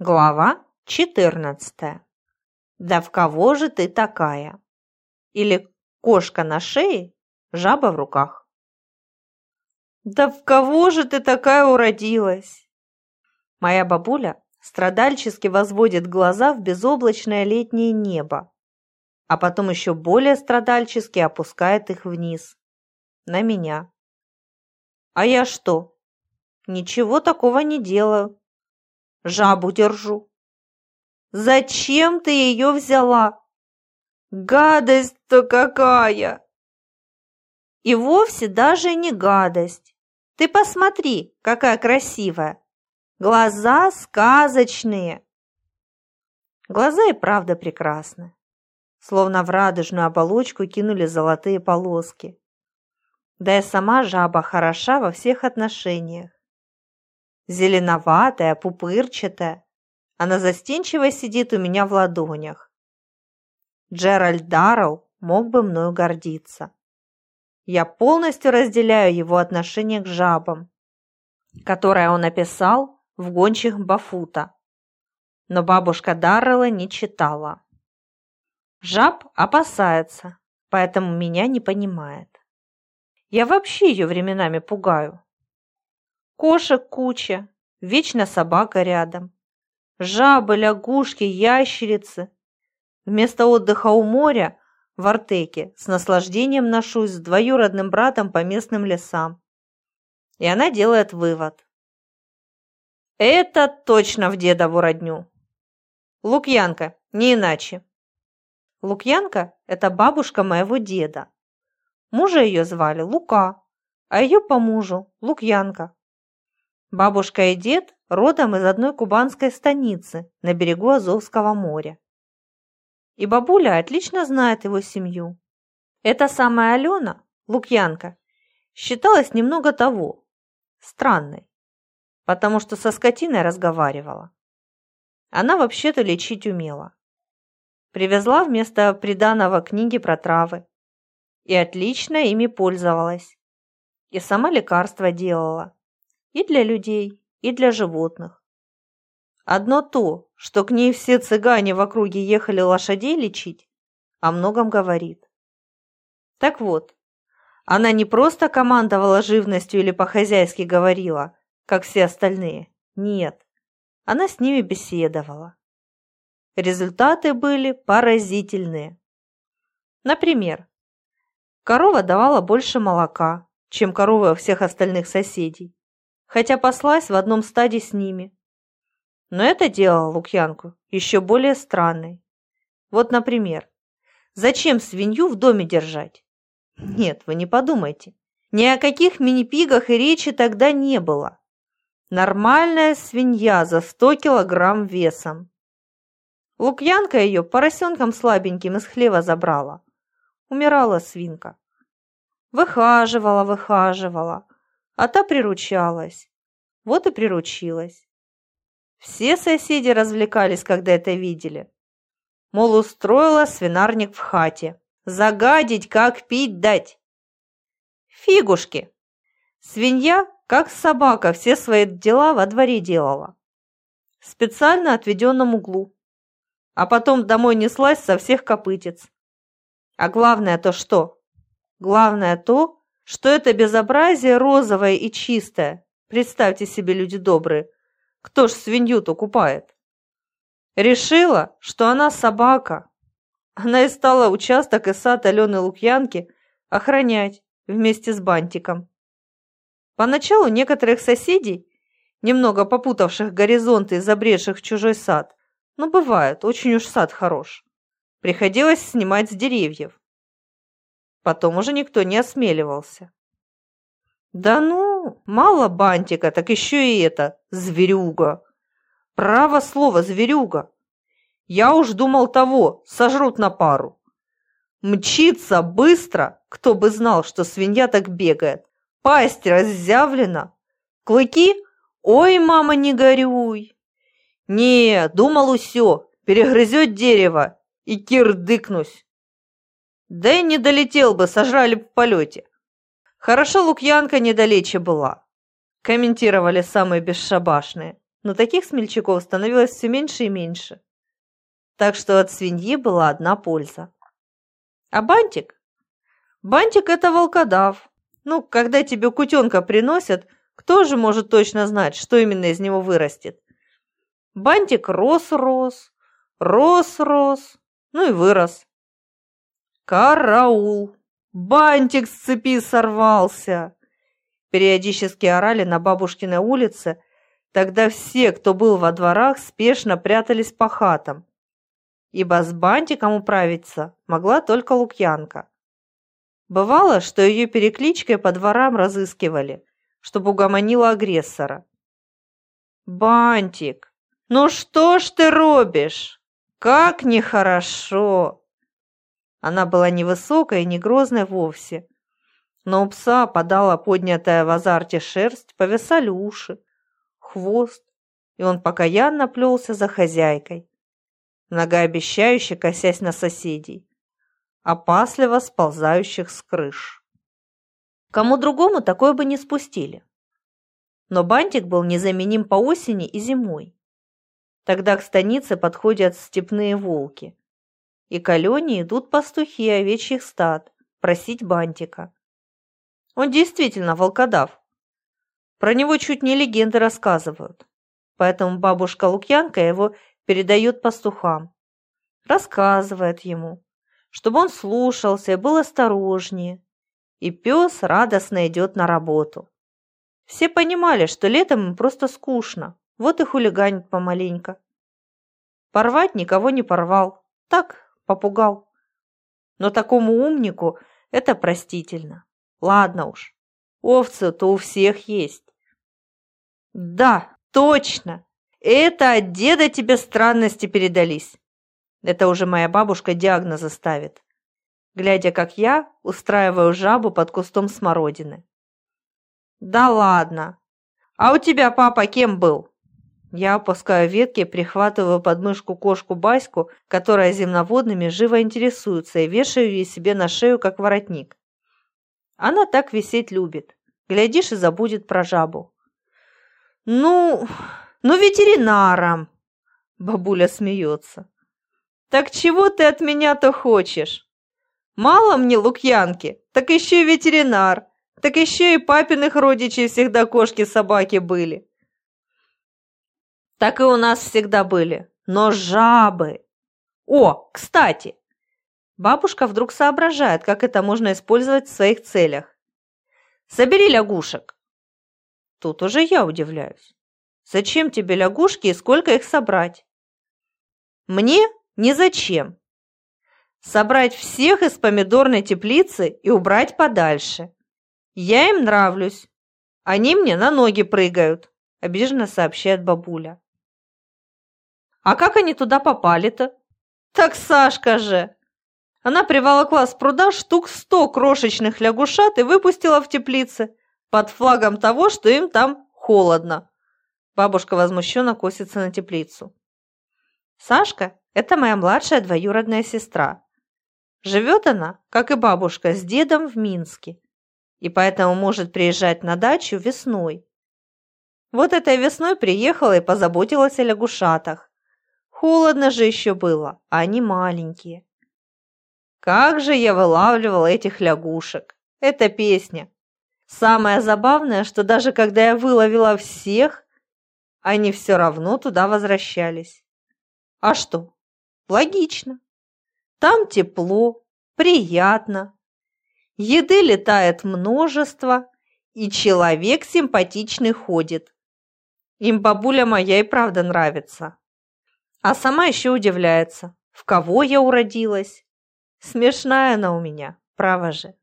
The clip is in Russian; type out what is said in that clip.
Глава 14. Да в кого же ты такая? Или кошка на шее, жаба в руках? Да в кого же ты такая уродилась? Моя бабуля страдальчески возводит глаза в безоблачное летнее небо, а потом еще более страдальчески опускает их вниз, на меня. А я что? Ничего такого не делаю жабу держу. Зачем ты ее взяла? Гадость-то какая! И вовсе даже не гадость. Ты посмотри, какая красивая. Глаза сказочные. Глаза и правда прекрасны. Словно в радужную оболочку кинули золотые полоски. Да и сама жаба хороша во всех отношениях зеленоватая, пупырчатая. Она застенчиво сидит у меня в ладонях. Джеральд Даррелл мог бы мною гордиться. Я полностью разделяю его отношение к жабам, которое он описал в гончих Бафута. Но бабушка Даррелла не читала. Жаб опасается, поэтому меня не понимает. Я вообще ее временами пугаю. Кошек куча, вечно собака рядом. Жабы, лягушки, ящерицы. Вместо отдыха у моря в Артеке с наслаждением ношусь с двоюродным братом по местным лесам. И она делает вывод. Это точно в дедову родню. Лукьянка, не иначе. Лукьянка – это бабушка моего деда. Мужа ее звали Лука, а ее по мужу – Лукьянка. Бабушка и дед родом из одной кубанской станицы на берегу Азовского моря. И бабуля отлично знает его семью. Эта самая Алена, Лукьянка, считалась немного того, странной, потому что со скотиной разговаривала. Она вообще-то лечить умела. Привезла вместо приданого книги про травы и отлично ими пользовалась. И сама лекарства делала и для людей, и для животных. Одно то, что к ней все цыгане в округе ехали лошадей лечить, о многом говорит. Так вот, она не просто командовала живностью или по-хозяйски говорила, как все остальные. Нет, она с ними беседовала. Результаты были поразительные. Например, корова давала больше молока, чем коровы у всех остальных соседей хотя паслась в одном стаде с ними. Но это делало Лукьянку еще более странной. Вот, например, зачем свинью в доме держать? Нет, вы не подумайте. Ни о каких мини-пигах и речи тогда не было. Нормальная свинья за 100 килограмм весом. Лукьянка ее поросенком слабеньким из хлева забрала. Умирала свинка. Выхаживала, выхаживала, а та приручалась. Вот и приручилась. Все соседи развлекались, когда это видели. Мол, устроила свинарник в хате. Загадить, как пить дать. Фигушки. Свинья, как собака, все свои дела во дворе делала. В специально отведенном углу. А потом домой неслась со всех копытец. А главное то что? Главное то, что это безобразие розовое и чистое. Представьте себе, люди добрые, кто ж свинью-то купает? Решила, что она собака. Она и стала участок и сад Алены Лукьянки охранять вместе с бантиком. Поначалу некоторых соседей, немного попутавших горизонты и забредших в чужой сад, ну бывает, очень уж сад хорош, приходилось снимать с деревьев. Потом уже никто не осмеливался. Да ну, мало бантика, так еще и это, зверюга. Право слово, зверюга. Я уж думал того, сожрут на пару. Мчится быстро, кто бы знал, что свинья так бегает. Пасть разъявлена. Клыки? Ой, мама, не горюй. Не, думал усё, перегрызет дерево и кирдыкнусь. Да и не долетел бы, сожрали в полете. Хорошо Лукьянка недалече была, комментировали самые бесшабашные. но таких смельчаков становилось все меньше и меньше. Так что от свиньи была одна польза. А бантик? Бантик – это волкодав. Ну, когда тебе кутенка приносят, кто же может точно знать, что именно из него вырастет? Бантик рос-рос, рос-рос, ну и вырос. Караул! Бантик с цепи сорвался! Периодически орали на бабушкиной улице, тогда все, кто был во дворах, спешно прятались по хатам, ибо с бантиком управиться могла только Лукьянка. Бывало, что ее перекличкой по дворам разыскивали, чтобы угомонила агрессора. «Бантик, ну что ж ты робишь? Как нехорошо!» Она была невысокая и не грозная вовсе, но у пса подала поднятая в азарте шерсть, повисали уши, хвост, и он покаянно плелся за хозяйкой, многообещающе косясь на соседей, опасливо сползающих с крыш. Кому другому такое бы не спустили. Но бантик был незаменим по осени и зимой. Тогда к станице подходят степные волки, и к Алене идут пастухи овечьих стад просить бантика. Он действительно волкодав. Про него чуть не легенды рассказывают. Поэтому бабушка Лукьянка его передает пастухам. Рассказывает ему, чтобы он слушался и был осторожнее. И пес радостно идет на работу. Все понимали, что летом им просто скучно, вот и хулиганит помаленько. Порвать никого не порвал, так, попугал. Но такому умнику это простительно. Ладно уж, овцы-то у всех есть. Да, точно, это от деда тебе странности передались. Это уже моя бабушка диагнозы ставит, глядя, как я устраиваю жабу под кустом смородины. Да ладно. А у тебя папа кем был? Я опускаю ветки, прихватываю под мышку кошку Баську, которая земноводными живо интересуется, и вешаю ее себе на шею, как воротник. Она так висеть любит. Глядишь и забудет про жабу. Ну, ну ветеринаром, бабуля смеется. Так чего ты от меня-то хочешь? Мало мне лукьянки, так еще и ветеринар, так еще и папиных родичей всегда кошки-собаки были. Так и у нас всегда были, но жабы. О, кстати, бабушка вдруг соображает, как это можно использовать в своих целях. Собери лягушек. Тут уже я удивляюсь. Зачем тебе лягушки и сколько их собрать? Мне Незачем. Собрать всех из помидорной теплицы и убрать подальше. Я им нравлюсь. Они мне на ноги прыгают, обиженно сообщает бабуля. А как они туда попали-то? Так Сашка же. Она приволокла с пруда штук сто крошечных лягушат и выпустила в теплице под флагом того, что им там холодно. Бабушка возмущенно косится на теплицу. Сашка это моя младшая двоюродная сестра. Живет она, как и бабушка, с дедом в Минске, и поэтому может приезжать на дачу весной. Вот этой весной приехала и позаботилась о лягушатах. Холодно же еще было, а они маленькие. Как же я вылавливала этих лягушек. Это песня. Самое забавное, что даже когда я выловила всех, они все равно туда возвращались. А что, Логично. Там тепло, приятно. Еды летает множество, и человек симпатичный ходит. Им бабуля моя и правда нравится. А сама еще удивляется, в кого я уродилась. Смешная она у меня, право же.